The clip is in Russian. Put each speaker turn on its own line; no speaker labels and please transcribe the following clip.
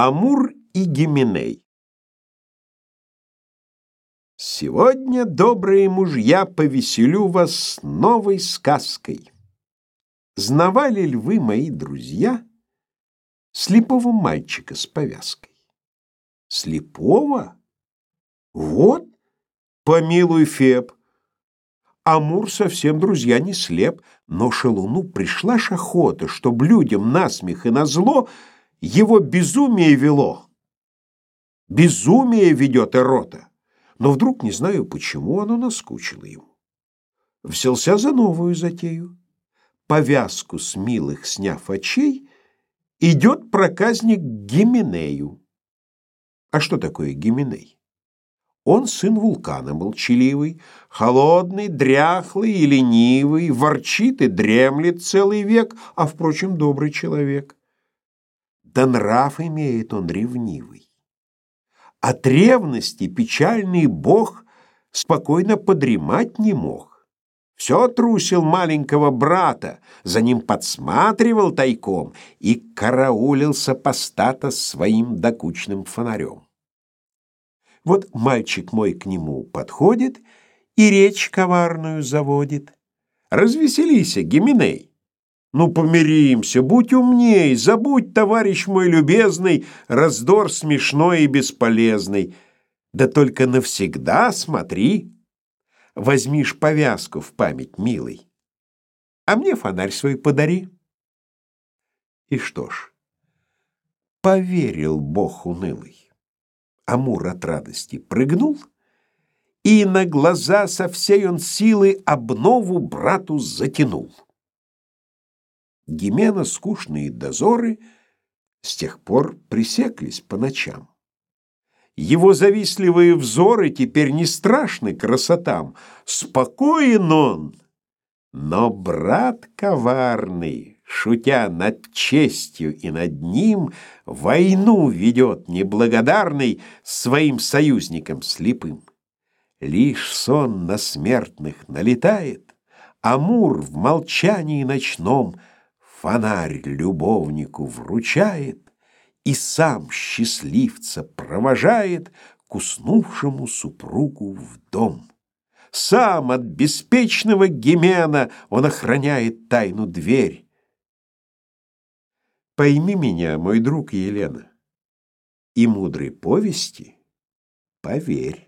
Амур и Гименей Сегодня, добрые мужья, повеселю вас новой сказкой. Знавали ли вы, мои друзья, слепого мальчика с повязкой? Слепого? Вот, помилуй, Феб. Амур совсем, друзья, не слеп, но шалуну пришла ж охота, чтоб людям насмех и назло его безумие вело. Безумие ведет эрота, но вдруг, не знаю почему, оно наскучило ему. Взялся за новую затею. Повязку с милых сняв очей, идет проказник к Гименею. А что такое Гименей? Он сын вулкана молчаливый, холодный, дряхлый и ленивый, ворчит и дремлет целый век, а, впрочем, добрый человек да нрав имеет он ревнивый. От ревности печальный бог спокойно подремать не мог. Все трусил маленького брата, за ним подсматривал тайком и караулил сопостата своим докучным фонарем. Вот мальчик мой к нему подходит и речь коварную заводит. «Развеселися, Гименей!» Ну, помиримся, будь умней, забудь, товарищ мой любезный, раздор смешной и бесполезный. Да только навсегда смотри, возьмишь повязку в память, милый, а мне фонарь свой подари. И что ж, поверил Бог унылый. Амур от радости прыгнул, и на глаза со всей он силы обнову брату затянул. Гимена скучные дозоры с тех пор пресеклись по ночам. Его завистливые взоры теперь не страшны красотам, спокоен он. Но брат коварный, шутя над честью и над ним, войну ведет неблагодарный своим союзникам слепым. Лишь сон на смертных налетает, Амур в молчании ночном — фонарь любовнику вручает и сам счастливца провожает к уснувшему супругу в дом. Сам от беспечного Гимена он охраняет тайну дверь. Пойми меня, мой друг Елена, и мудрой повести поверь.